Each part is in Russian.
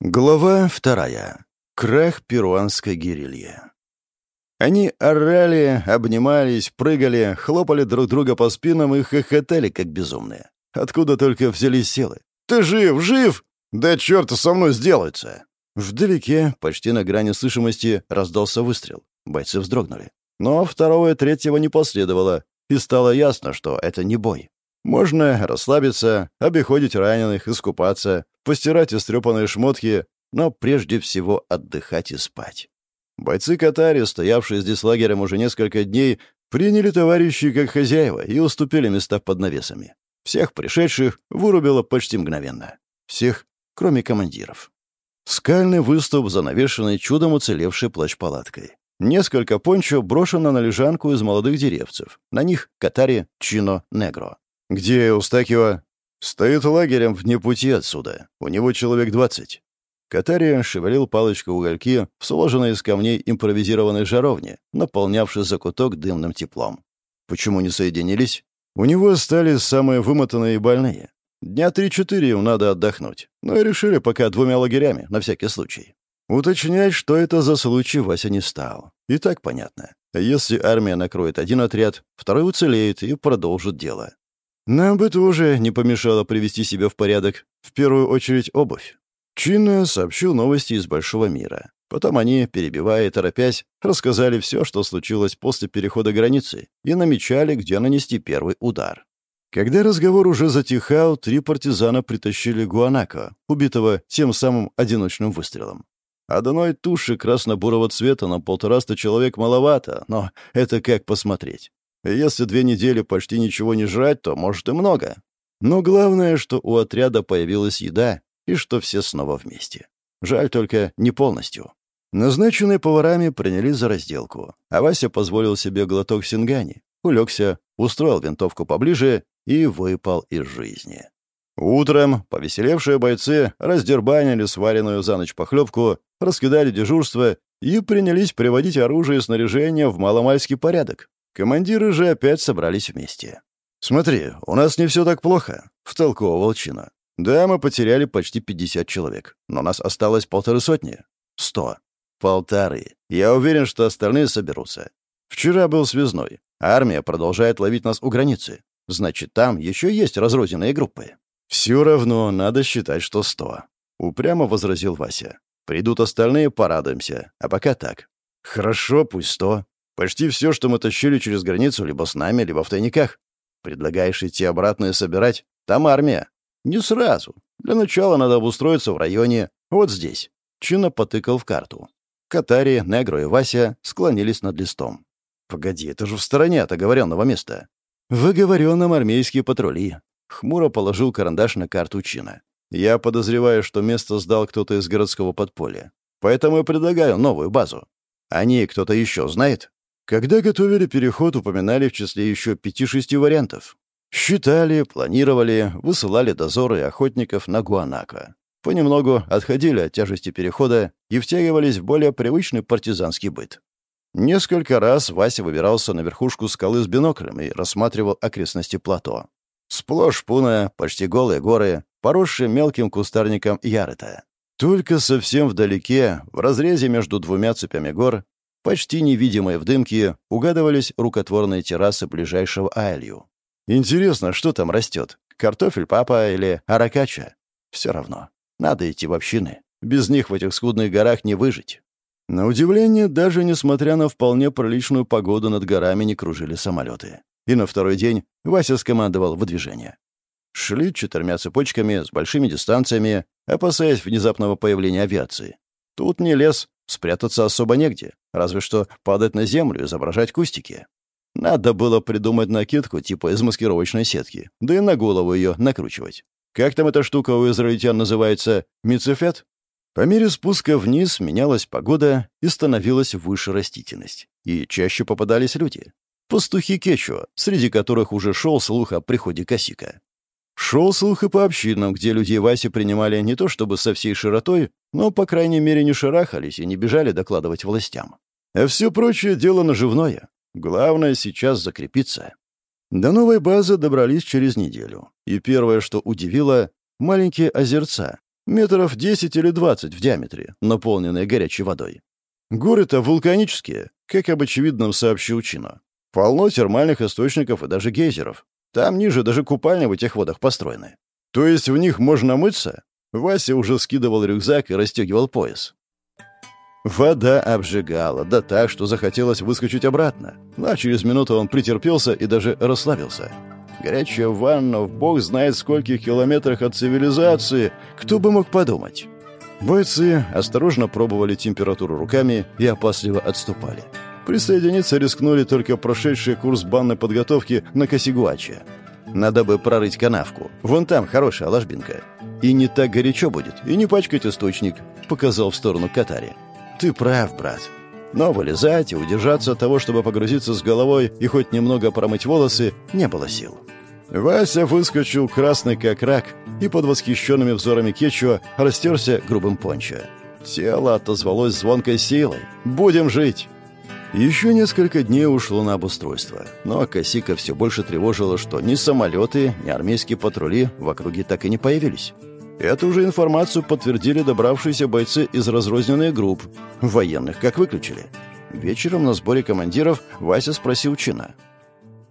Глава вторая. Крах перуанской гирильи. Они орали, обнимались, прыгали, хлопали друг друга по спинам и хохотали, как безумные. Откуда только взялись силы. «Ты жив, жив! Да черт со мной сделается!» Вдалеке, почти на грани слышимости, раздался выстрел. Бойцы вздрогнули. Но второго и третьего не последовало, и стало ясно, что это не бой. Можно расслабиться, обиходить раненых, искупаться, постирать истрепанные шмотки, но прежде всего отдыхать и спать. Бойцы Катари, стоявшие здесь лагерем уже несколько дней, приняли товарищей как хозяева и уступили места под навесами. Всех пришедших вырубило почти мгновенно. Всех, кроме командиров. Скальный выступ, занавешенный чудом уцелевшей плащ-палаткой. Несколько пончо брошено на лежанку из молодых деревцев. На них Катари, Чино, Негро. «Где Устакио?» «Стоит лагерем вне пути отсюда. У него человек двадцать». Катария шевелил палочкой угольки в сложенной из камней импровизированной жаровне, наполнявшей закуток дымным теплом. Почему не соединились? У него остались самые вымотанные и больные. Дня три-четыре им надо отдохнуть. Ну и решили пока двумя лагерями, на всякий случай. Уточнять, что это за случай, Вася не стал. И так понятно. Если армия накроет один отряд, второй уцелеет и продолжит дело. Нам бы тоже не помешало привести себя в порядок. В первую очередь обувь. Чинно сообщил новости из большого мира. Потом они, перебивая и торопясь, рассказали все, что случилось после перехода границы, и намечали, где нанести первый удар. Когда разговор уже затихал, три партизана притащили Гуанако, убитого тем самым одиночным выстрелом. Одной туши красно-бурого цвета на полтораста человек маловато, но это как посмотреть. Если две недели почти ничего не жрать, то, может, и много. Но главное, что у отряда появилась еда, и что все снова вместе. Жаль только не полностью. Назначенные поварами принялись за разделку, а Вася позволил себе глоток сингани, улегся, устроил винтовку поближе и выпал из жизни. Утром повеселевшие бойцы раздербанили сваренную за ночь похлебку, раскидали дежурство и принялись приводить оружие и снаряжение в маломальский порядок. Командиры же опять собрались вместе. «Смотри, у нас не все так плохо», — втолковывал Чина. «Да, мы потеряли почти 50 человек, но нас осталось полторы сотни. Сто. Полторы. Я уверен, что остальные соберутся. Вчера был связной. Армия продолжает ловить нас у границы. Значит, там еще есть разрозненные группы». «Все равно надо считать, что сто», — упрямо возразил Вася. «Придут остальные, порадуемся. А пока так». «Хорошо, пусть сто. Почти все, что мы тащили через границу, либо с нами, либо в тайниках. Предлагаешь идти обратно и собирать? Там армия. Не сразу. Для начала надо обустроиться в районе. Вот здесь. Чина потыкал в карту. Катари, Негро и Вася склонились над листом. «Погоди, это же в стороне от оговоренного места». «В оговоренном армейские патрули». Хмуро положил карандаш на карту Чина. «Я подозреваю, что место сдал кто-то из городского подполья. Поэтому и предлагаю новую базу. О ней кто-то еще знает?» Когда готовили переход, упоминали в числе еще пяти-шести вариантов. Считали, планировали, высылали дозоры охотников на Гуанако. Понемногу отходили от тяжести перехода и втягивались в более привычный партизанский быт. Несколько раз Вася выбирался на верхушку скалы с биноклем и рассматривал окрестности плато. Сплошь пуна, почти голые горы, поросшие мелким кустарником ярыта. Только совсем вдалеке, в разрезе между двумя цепями гор, Почти невидимые в дымке угадывались рукотворные террасы ближайшего Айлью. Интересно, что там растет? Картофель папа или аракача? Все равно. Надо идти в общины. Без них в этих скудных горах не выжить. На удивление, даже несмотря на вполне приличную погоду, над горами не кружили самолеты. И на второй день Вася скомандовал выдвижение. Шли четырьмя цепочками с большими дистанциями, опасаясь внезапного появления авиации. Тут не лес, спрятаться особо негде. Разве что падать на землю, и изображать кустики. Надо было придумать накидку типа из маскировочной сетки, да и на голову ее накручивать. Как там эта штука у израильтян называется? Мицефет? По мере спуска вниз менялась погода и становилась выше растительность. И чаще попадались люди. Пастухи Кечуа, среди которых уже шел слух о приходе Косика. Шел слух и по общинам, где людей Васи принимали не то чтобы со всей широтой, но, по крайней мере, не шарахались и не бежали докладывать властям. А все прочее дело наживное. Главное сейчас закрепиться. До новой базы добрались через неделю. И первое, что удивило — маленькие озерца, Метров 10 или 20 в диаметре, наполненные горячей водой. Горы-то вулканические, как об очевидном сообщил Чино. Полно термальных источников и даже гейзеров. Там ниже даже купальни в этих водах построены. То есть в них можно мыться? Вася уже скидывал рюкзак и расстегивал пояс. Вода обжигала, да так, что захотелось выскочить обратно. Но через минуту он претерпелся и даже расслабился. Горячая ванна в бог знает скольких километрах от цивилизации. Кто бы мог подумать? Бойцы осторожно пробовали температуру руками и опасливо отступали. Присоединиться рискнули только прошедшие курс банной подготовки на Косигуаче. Надо бы прорыть канавку. Вон там хорошая ложбинка. И не так горячо будет, и не пачкать источник, показал в сторону Катари. Ты прав, брат. Но вылезать и удержаться от того, чтобы погрузиться с головой и хоть немного промыть волосы, не было сил. Вася выскочил красный как рак и под восхищенными взорами Кечуа растерся грубым пончо. Тело отозвалось звонкой силой. «Будем жить!» Еще несколько дней ушло на обустройство, но Косика все больше тревожило, что ни самолеты, ни армейские патрули в округе так и не появились. Эту же информацию подтвердили добравшиеся бойцы из разрозненных групп. Военных как выключили. Вечером на сборе командиров Вася спросил Чина.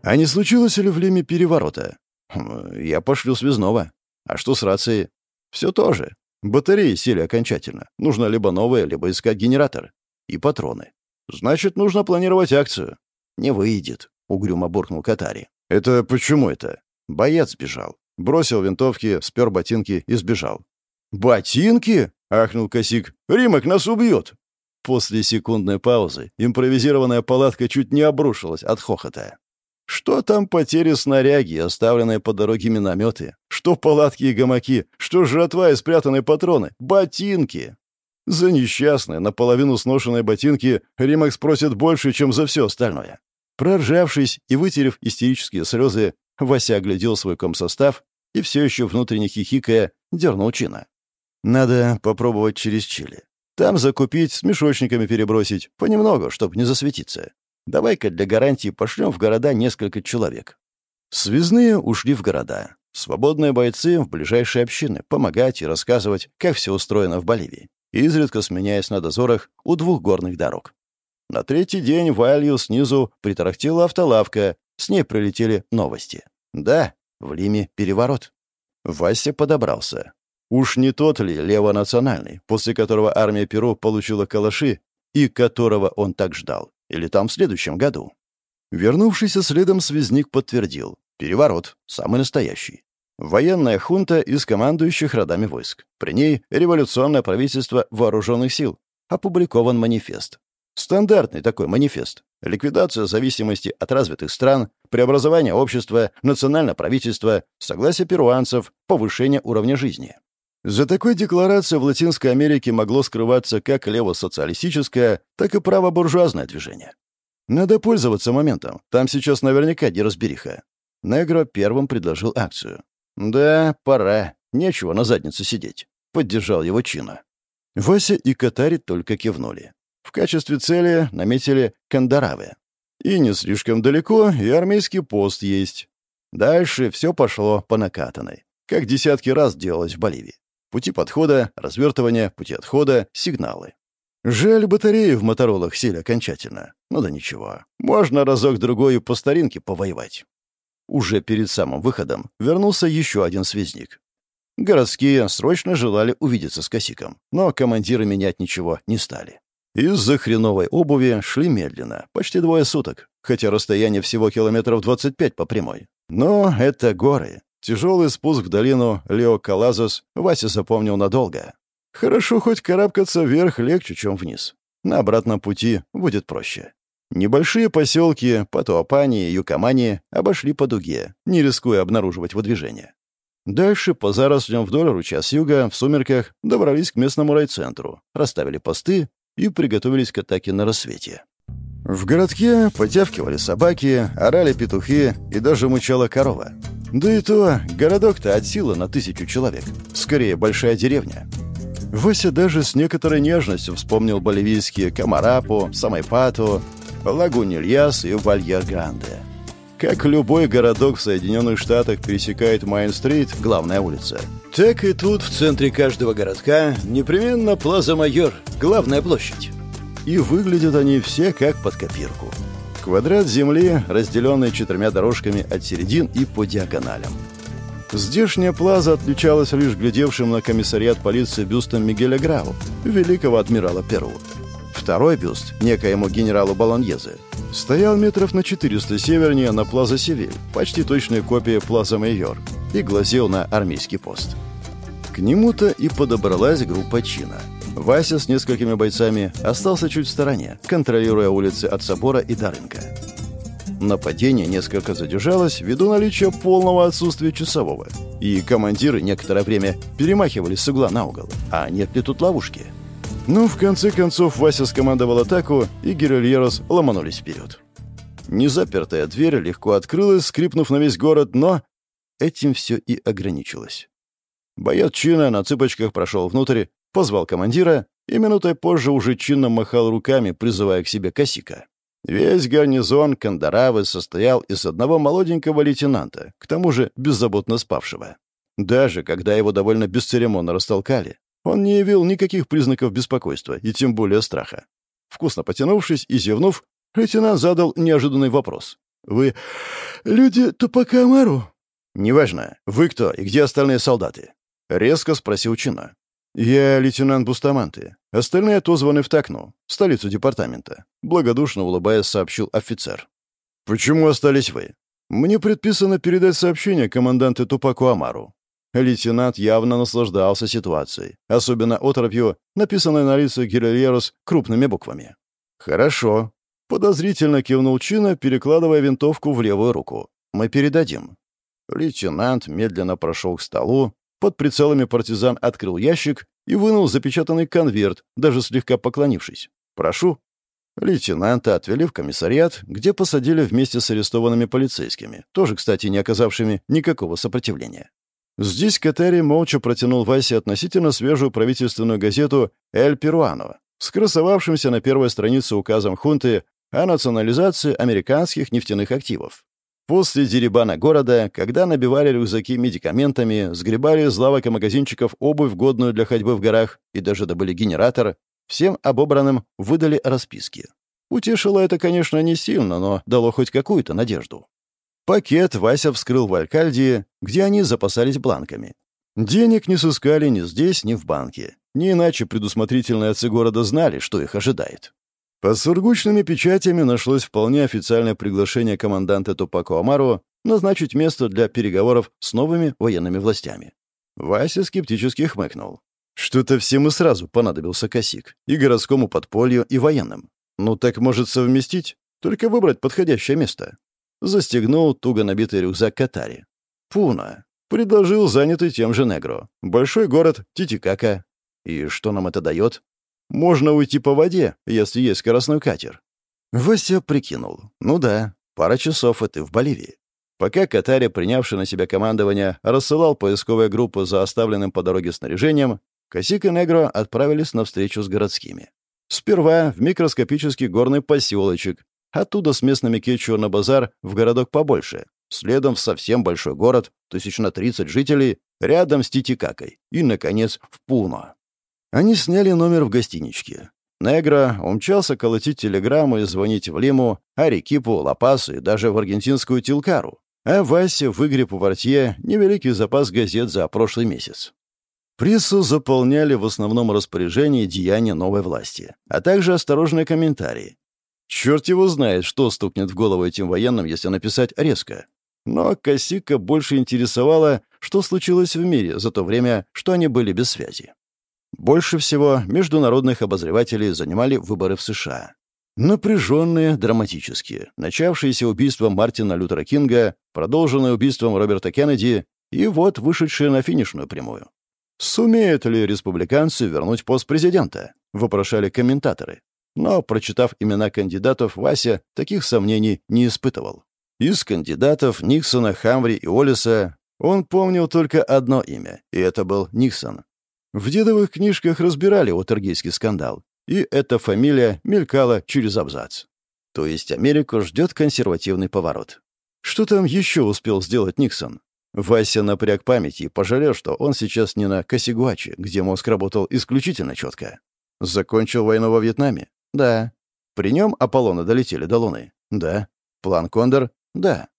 «А не случилось ли в Лиме переворота?» «Хм, «Я пошлю связного. А что с рацией?» «Все то же. Батареи сели окончательно. Нужно либо новое, либо искать генератор. И патроны. Значит, нужно планировать акцию». «Не выйдет», — угрюмо буркнул Катари. «Это почему это?» Боец сбежал. Бросил винтовки, спер ботинки и сбежал. «Ботинки?» — ахнул Косик. «Римок нас убьет!» После секундной паузы импровизированная палатка чуть не обрушилась от хохота. Что там потери снаряги, оставленные по дороге минометы? Что палатки и гамаки? Что жратва и спрятанные патроны? Ботинки! За несчастные, наполовину сношенные ботинки Римок спросит больше, чем за все остальное. Проржавшись и вытерев истерические слезы, Вася оглядел свой комсостав и все еще внутренне хихикая дернул чина. «Надо попробовать через Чили. Там закупить, с мешочниками перебросить, понемногу, чтобы не засветиться. Давай-ка для гарантии пошлем в города несколько человек». Связные ушли в города. Свободные бойцы в ближайшие общины, помогать и рассказывать, как все устроено в Боливии, изредка сменяясь на дозорах у двух горных дорог. На третий день в Алью снизу притарахтела автолавка, с ней прилетели новости. Да, в Лиме переворот. Вася подобрался. Уж не тот ли левонациональный, после которого армия Перу получила калаши и которого он так ждал? Или там в следующем году? Вернувшийся следом связник подтвердил. Переворот, самый настоящий. Военная хунта из командующих родами войск. При ней революционное правительство вооруженных сил. Опубликован манифест. Стандартный такой манифест. Ликвидация зависимости от развитых стран, преобразование общества, национальное правительство, согласие перуанцев, повышение уровня жизни. За такой декларацией в Латинской Америке могло скрываться как левосоциалистическое, так и правобуржуазное движение. Надо пользоваться моментом. Там сейчас наверняка неразбериха. Негро первым предложил акцию. «Да, пора. Нечего на заднице сидеть», — поддержал его Чина. Вася и Катари только кивнули. В качестве цели наметили Кандаравы. И не слишком далеко, и армейский пост есть. Дальше все пошло по накатанной, как десятки раз делалось в Боливии. Пути подхода, развертывания, пути отхода, сигналы. Жаль, батареи в моторолах сели окончательно. Ну да ничего. Можно разок-другой по старинке повоевать. Уже перед самым выходом вернулся еще один связник. Городские срочно желали увидеться с Косиком, но командиры менять ничего не стали. Из-за хреновой обуви шли медленно, почти двое суток, хотя расстояние всего километров 25 по прямой. Но это горы. Тяжелый спуск в долину Лео Калазос Вася запомнил надолго. Хорошо хоть карабкаться вверх легче, чем вниз. На обратном пути будет проще. Небольшие поселки Патуапани и Юкамани обошли по дуге, не рискуя обнаруживать выдвижение. Дальше, по зарослям вдоль ручья с юга, в сумерках, добрались к местному райцентру, расставили посты и приготовились к атаке на рассвете. В городке потявкивали собаки, орали петухи и даже мычала корова. Да и то, городок-то от силы на тысячу человек. Скорее, большая деревня. Вася даже с некоторой нежностью вспомнил боливийские Камарапу, Самайпату, Лагунильяс и Вальер-Гранде. Как любой городок в Соединенных Штатах пересекает Майн-стрит, главная улица, Так и тут, в центре каждого городка, непременно Плаза Майор, главная площадь. И выглядят они все как под копирку. Квадрат земли, разделенный четырьмя дорожками от середин и по диагоналям. Здешняя плаза отличалась лишь глядевшим на комиссариат полиции бюстом Мигеля Грау, великого адмирала Перу. Второй бюст, некоему генералу Баланьезе, стоял метров на 400 севернее на Плаза Севиль, почти точная копия Плаза Майор, и глазел на армейский пост. К нему-то и подобралась группа чина. Вася с несколькими бойцами остался чуть в стороне, контролируя улицы от собора и до рынка. Нападение несколько задержалось ввиду наличия полного отсутствия часового, и командиры некоторое время перемахивали с угла на угол. А нет ли тут ловушки? Ну, в конце концов, Вася скомандовал атаку, и герильерос ломанулись вперед. Незапертая дверь легко открылась, скрипнув на весь город, но этим все и ограничилось. Боец чина на цыпочках прошел внутрь, позвал командира, и минутой позже уже чинно махал руками, призывая к себе косика. Весь гарнизон Кандаравы состоял из одного молоденького лейтенанта, к тому же беззаботно спавшего. Даже когда его довольно бесцеремонно растолкали, он не явил никаких признаков беспокойства и тем более страха. Вкусно потянувшись и зевнув, лейтенант задал неожиданный вопрос. «Вы люди Тупака Амару?» «Неважно. Вы кто и где остальные солдаты?» Резко спросил Чина. «Я лейтенант Бустаманты. Остальные отозваны в Такну, столицу департамента», — благодушно улыбаясь, сообщил офицер. «Почему остались вы?» «Мне предписано передать сообщение команданту Тупаку Амару. Лейтенант явно наслаждался ситуацией, особенно оторопью, написанной на лице Геральерос крупными буквами. «Хорошо», — подозрительно кивнул Чина, перекладывая винтовку в левую руку. «Мы передадим». Лейтенант медленно прошел к столу, под прицелами партизан открыл ящик и вынул запечатанный конверт, даже слегка поклонившись. «Прошу». Лейтенанта отвели в комиссариат, где посадили вместе с арестованными полицейскими, тоже, кстати, не оказавшими никакого сопротивления. Здесь Катари молча протянул Васе относительно свежую правительственную газету «Эль Перуано», с на первой странице указом хунты о национализации американских нефтяных активов. После деребана города, когда набивали рюкзаки медикаментами, сгребали из лавок и магазинчиков обувь, годную для ходьбы в горах, и даже добыли генератор, всем обобранным выдали расписки. Утешило это, конечно, не сильно, но дало хоть какую-то надежду. Пакет Вася вскрыл в Алькальдии, где они запасались бланками. Денег не сыскали ни здесь, ни в банке. Не иначе предусмотрительные отцы города знали, что их ожидает. Под сургучными печатями нашлось вполне официальное приглашение команданта Тупако Амару назначить место для переговоров с новыми военными властями. Вася скептически хмыкнул. Что-то всем и сразу понадобился косик. И городскому подполью, и военным. Ну так может совместить? Только выбрать подходящее место. Застегнул туго набитый рюкзак Катари. Пуна. Предложил занятый тем же Негро. Большой город Титикака. И что нам это дает? Можно уйти по воде, если есть скоростной катер. Вася прикинул. Ну да, пара часов, и ты в Боливии. Пока Катари, принявший на себя командование, рассылал поисковые группы за оставленным по дороге снаряжением, Косик и Негро отправились на встречу с городскими. Сперва в микроскопический горный поселочек, Оттуда с местными кетчу на базар в городок побольше. Следом в совсем большой город, тысяч на 30 жителей, рядом с Титикакой. И, наконец, в Пуно. Они сняли номер в гостиничке. Негро умчался колотить телеграмму и звонить в Лиму, Арекипу, Лапасу и даже в аргентинскую Тилкару. А Вася выгреб у портье невеликий запас газет за прошлый месяц. Прессу заполняли в основном распоряжение деяния новой власти, а также осторожные комментарии, Черт его знает, что стукнет в голову этим военным, если написать резко. Но Косика больше интересовало, что случилось в мире за то время, что они были без связи. Больше всего международных обозревателей занимали выборы в США. Напряженные, драматические, начавшиеся убийством Мартина Лютера Кинга, продолженные убийством Роберта Кеннеди и вот вышедшие на финишную прямую. «Сумеют ли республиканцы вернуть пост президента?» — вопрошали комментаторы. Но, прочитав имена кандидатов, Вася таких сомнений не испытывал. Из кандидатов Никсона, Хамри и Олиса он помнил только одно имя, и это был Никсон. В дедовых книжках разбирали Отергейский скандал, и эта фамилия мелькала через абзац. То есть Америку ждет консервативный поворот. Что там еще успел сделать Никсон? Вася напряг память и пожалел, что он сейчас не на Косигуаче, где мозг работал исключительно четко. Закончил войну во Вьетнаме? Да. При нем Аполлоны долетели до Луны? Да. План Кондор? Да.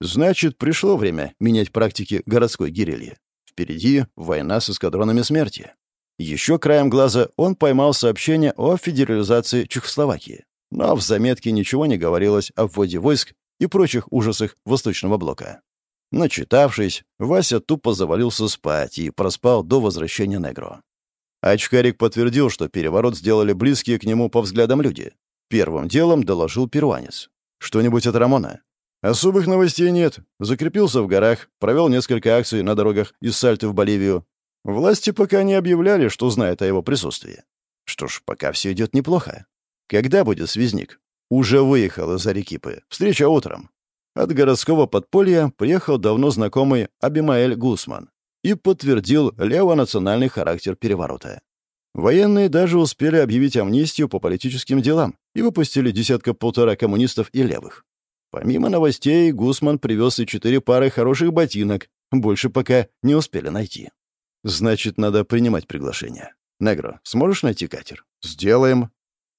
Значит, пришло время менять практики городской гирильи. Впереди война с эскадронами смерти. Еще краем глаза он поймал сообщение о федерализации Чехословакии. Но в заметке ничего не говорилось о вводе войск и прочих ужасах Восточного блока. Начитавшись, Вася тупо завалился спать и проспал до возвращения Негро. Очкарик подтвердил, что переворот сделали близкие к нему по взглядам люди. Первым делом доложил перуанец. «Что-нибудь от Рамона?» «Особых новостей нет. Закрепился в горах, провел несколько акций на дорогах из Сальты в Боливию. Власти пока не объявляли, что знают о его присутствии. Что ж, пока все идет неплохо. Когда будет связник? Уже выехал из Арекипы. Встреча утром. От городского подполья приехал давно знакомый Абимаэль Гусман и подтвердил левонациональный характер переворота. Военные даже успели объявить амнистию по политическим делам и выпустили десятка-полтора коммунистов и левых. Помимо новостей, Гусман привез и четыре пары хороших ботинок, больше пока не успели найти. Значит, надо принимать приглашение. Негро, сможешь найти катер? Сделаем.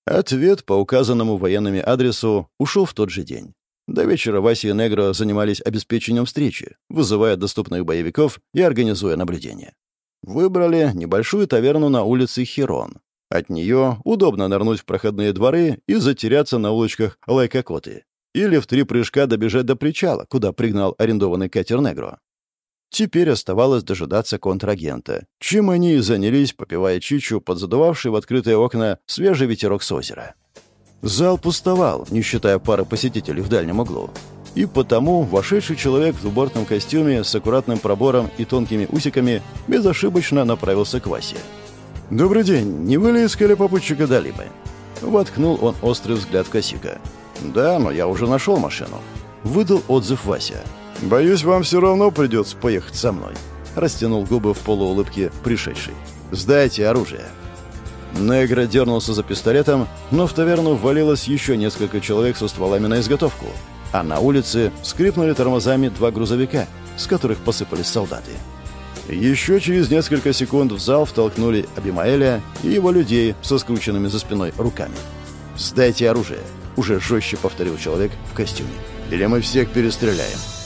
Ответ по указанному военными адресу ушел в тот же день. До вечера Вася и Негро занимались обеспечением встречи, вызывая доступных боевиков и организуя наблюдение. Выбрали небольшую таверну на улице Хирон. От нее удобно нырнуть в проходные дворы и затеряться на улочках Лайкокоты. Или в три прыжка добежать до причала, куда пригнал арендованный катер Негро. Теперь оставалось дожидаться контрагента, чем они и занялись, попивая чичу, подзадувавший в открытые окна свежий ветерок с озера. Зал пустовал, не считая пары посетителей в дальнем углу. И потому вошедший человек в двубортном костюме с аккуратным пробором и тонкими усиками безошибочно направился к Васе. «Добрый день, не вы ли искали попутчика Далибы?» Воткнул он острый взгляд в Косика. «Да, но я уже нашел машину». Выдал отзыв Вася. «Боюсь, вам все равно придется поехать со мной», — растянул губы в полуулыбке пришедший. «Сдайте оружие». Негра дернулся за пистолетом, но в таверну ввалилось еще несколько человек со стволами на изготовку, а на улице скрипнули тормозами два грузовика, с которых посыпались солдаты. Еще через несколько секунд в зал втолкнули Абимаэля и его людей со скрученными за спиной руками. «Сдайте оружие», — уже жестче повторил человек в костюме. «Или мы всех перестреляем».